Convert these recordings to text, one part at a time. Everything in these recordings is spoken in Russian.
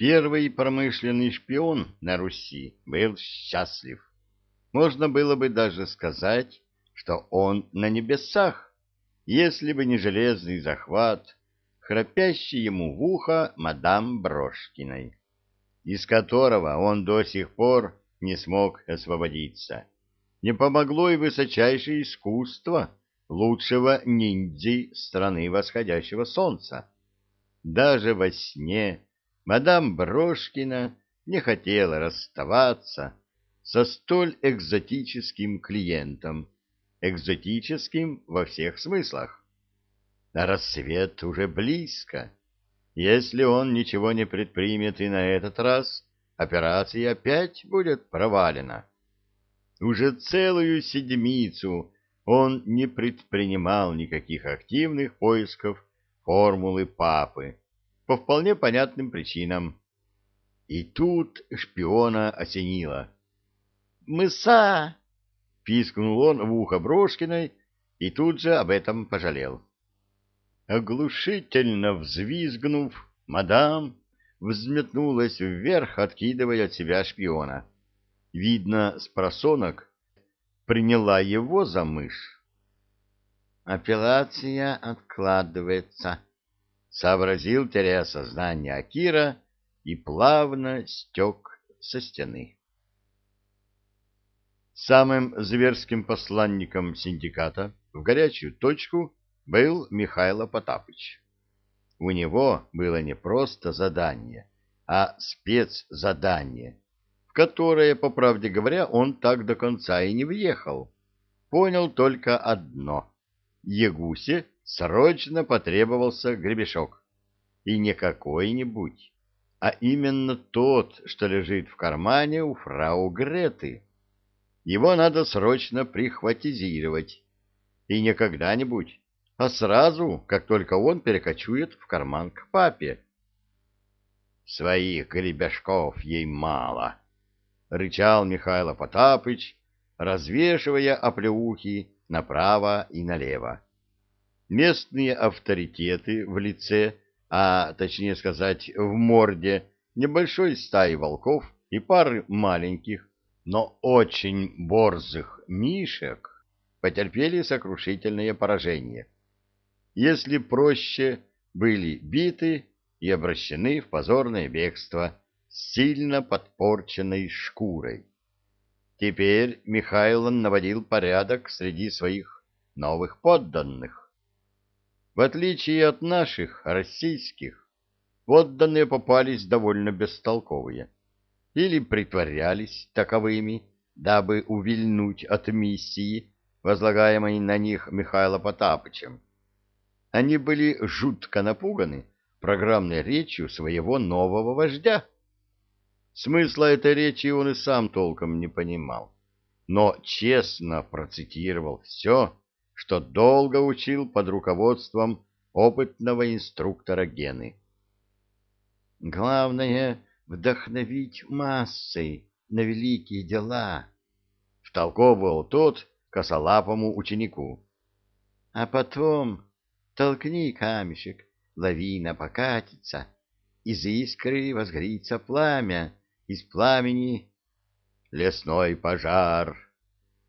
Первый промышленный шпион на Руси был счастлив. Можно было бы даже сказать, что он на небесах, если бы не железный захват, храпящий ему в ухо мадам Брошкиной, из которого он до сих пор не смог освободиться. Не помогло и высочайшее искусство лучшего ниндзя страны восходящего солнца. Даже во сне мадам Брошкина не хотела расставаться со столь экзотическим клиентом, экзотическим во всех смыслах. А рассвет уже близко. Если он ничего не предпримет и на этот раз, операция опять будет провалена. Уже целую седмицу он не предпринимал никаких активных поисков формулы папы по вполне понятным причинам. И тут шпиона осенило. «Мыса!» — пискнул он в ухо Брошкиной и тут же об этом пожалел. Оглушительно взвизгнув, мадам взметнулась вверх, откидывая от себя шпиона. Видно, с просонок приняла его за мышь. «Апелляция откладывается», — сообразил, теряя сознание Акира, и плавно стек со стены. Самым зверским посланником синдиката в горячую точку был Михайло Потапыч. У него было не просто задание, а спецзадание, в которое, по правде говоря, он так до конца и не въехал. Понял только одно — Ягусе срочно потребовался гребешок. И не какой-нибудь, а именно тот, что лежит в кармане у фрау Греты. Его надо срочно прихватизировать. И не когда-нибудь, а сразу, как только он перекочует в карман к папе. «Своих гребешков ей мало», — рычал Михайло Потапыч, развешивая оплеухи направо и налево местные авторитеты в лице, а точнее сказать, в морде небольшой стаи волков и пары маленьких, но очень борзых мишек потерпели сокрушительное поражение. Если проще, были биты и обращены в позорное бегство с сильно подпорченной шкурой. Теперь Михайло наводил порядок среди своих новых подданных. В отличие от наших, российских, подданные попались довольно бестолковые или притворялись таковыми, дабы увильнуть от миссии, возлагаемой на них Михаилом Потапычем. Они были жутко напуганы программной речью своего нового вождя. Смысла этой речи он и сам толком не понимал, но честно процитировал все, что долго учил под руководством опытного инструктора Гены. «Главное — вдохновить массы на великие дела», — втолковывал тот косолапому ученику. «А потом толкни камешек, лавина покатится, из искры возгорится пламя, из пламени лесной пожар»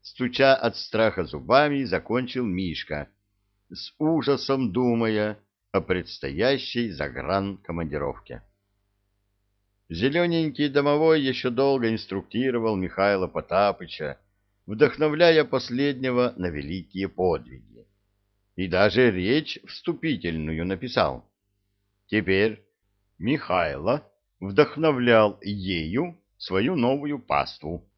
стуча от страха зубами, закончил Мишка, с ужасом думая о предстоящей загранкомандировке. Зелененький домовой еще долго инструктировал Михаила Потапыча, вдохновляя последнего на великие подвиги. И даже речь вступительную написал. Теперь Михайло вдохновлял ею свою новую паству.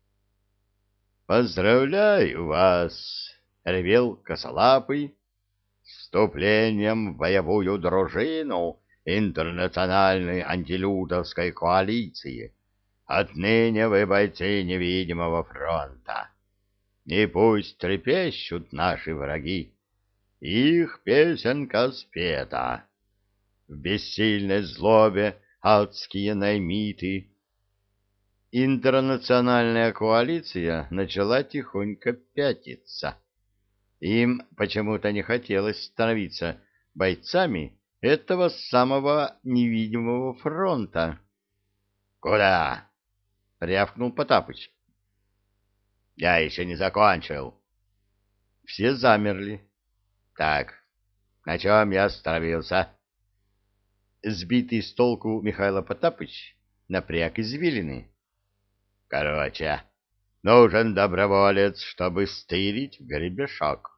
«Поздравляю вас!» — ревел косолапый. «Вступлением в боевую дружину интернациональной антилютовской коалиции. Отныне вы бойцы невидимого фронта. И пусть трепещут наши враги. Их песенка спета. В бессильной злобе адские наймиты — интернациональная коалиция начала тихонько пятиться. Им почему-то не хотелось становиться бойцами этого самого невидимого фронта, Куда? — рявкнул Потапыч. — Я еще не закончил. Все замерли. — Так, на чем я остановился? Сбитый с толку Михаил Потапыч напряг извилины. — Короче, нужен доброволец, чтобы стырить гребешок.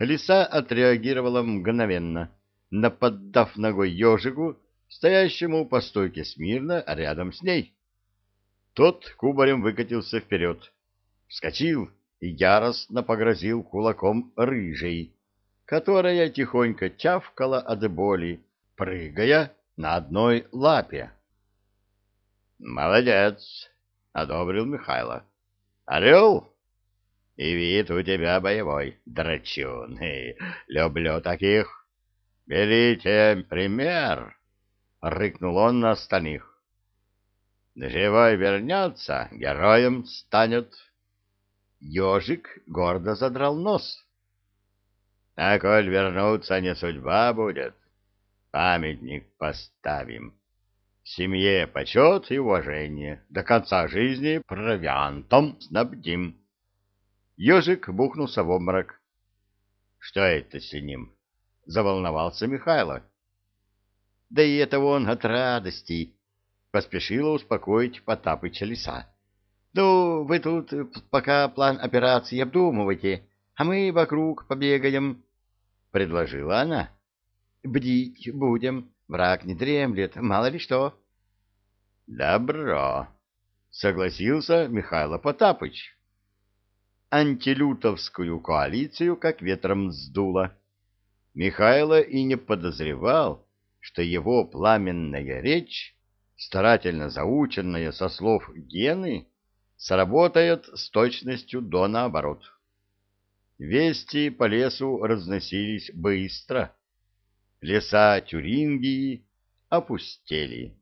Лиса отреагировала мгновенно, наподдав ногой ежику, стоящему по стойке смирно рядом с ней. Тот кубарем выкатился вперед, вскочил и яростно погрозил кулаком рыжей, которая тихонько чавкала от боли, прыгая на одной лапе. «Молодец!» — одобрил Михайло. «Орел?» И вид у тебя боевой, драчун. Люблю таких. Берите пример, — рыкнул он на остальных. Живой вернется, героем станет. Ежик гордо задрал нос. А коль вернуться не судьба будет, памятник поставим. Семье почет и уважение, до конца жизни провиантом снабдим. Ежик бухнулся в обморок. — Что это с ним? — заволновался Михайло. — Да и это он от радости, — поспешила успокоить Потапыча лиса. — Ну, вы тут пока план операции обдумывайте, а мы вокруг побегаем, — предложила она. — Бдить будем, враг не дремлет, мало ли что. — Добро, — согласился Михайло Потапыч антилютовскую коалицию как ветром сдуло. Михайло и не подозревал, что его пламенная речь, старательно заученная со слов Гены, сработает с точностью до наоборот. Вести по лесу разносились быстро. Леса Тюрингии опустели.